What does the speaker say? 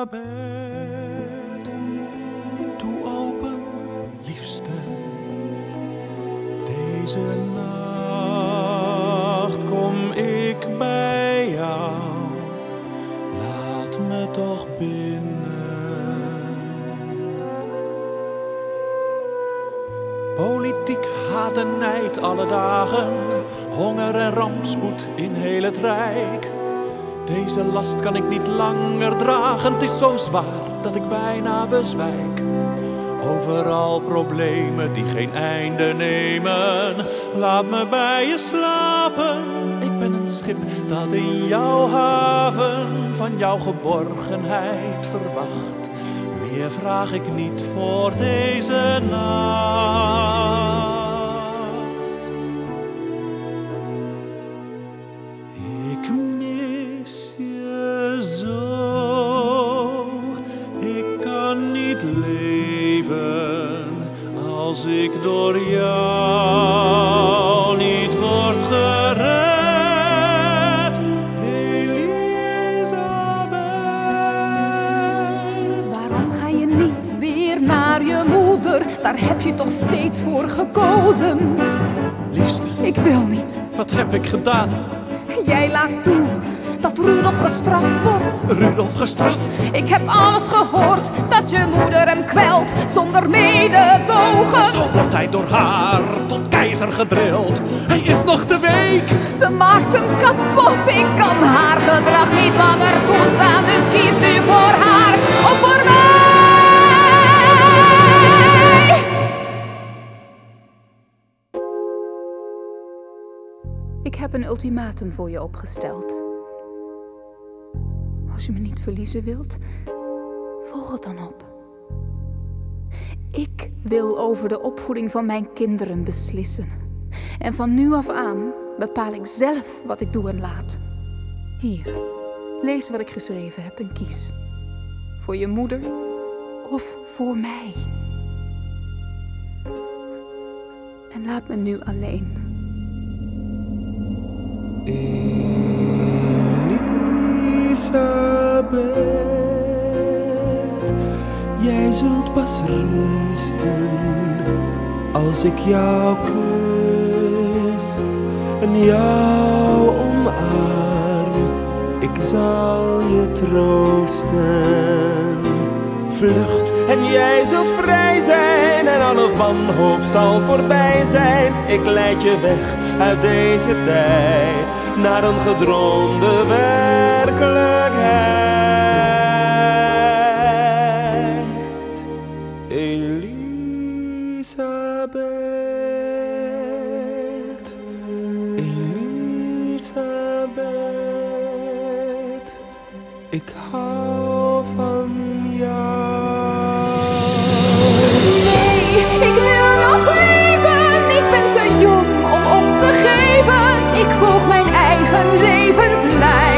Elisabeth. Doe open, liefste, deze nacht kom ik bij jou. Laat me toch binnen. Politiek haat en nijd alle dagen, honger en rampspoed in heel het rijk. Deze last kan ik niet langer dragen, het is zo zwaar dat ik bijna bezwijk. Overal problemen die geen einde nemen, laat me bij je slapen. Ik ben een schip dat in jouw haven van jouw geborgenheid verwacht. Meer vraag ik niet voor deze nacht. Jou niet word gered. Elisabeth. Waarom ga je niet weer naar je moeder? Daar heb je toch steeds voor gekozen. Liefste, Ik wil niet. wat heb ik gedaan? Jij laat toe dat Rudolf gestraft wordt. Rudolf gestraft. Ik heb alles gehoord dat je moeder hem kwelt zonder mededogen. Zo wordt hij door haar tot keizer gedrild. Hij is nog te week. Ze maakt hem kapot. Ik kan haar gedrag niet langer toestaan. Dus kies nu voor haar of voor mij. Ik heb een ultimatum voor je opgesteld. Als je me niet verliezen wilt, volg het dan op. Ik wil over de opvoeding van mijn kinderen beslissen. En van nu af aan bepaal ik zelf wat ik doe en laat. Hier, lees wat ik geschreven heb en kies. Voor je moeder of voor mij. En laat me nu alleen. Jij zult pas rusten als ik jou kus en jou omarm. Ik zal je troosten. Vlucht en jij zult vrij zijn en alle wanhoop zal voorbij zijn. Ik leid je weg uit deze tijd naar een gedroomde werkelijkheid. Elisabeth, Elisabeth, ik hou van van levenslijf.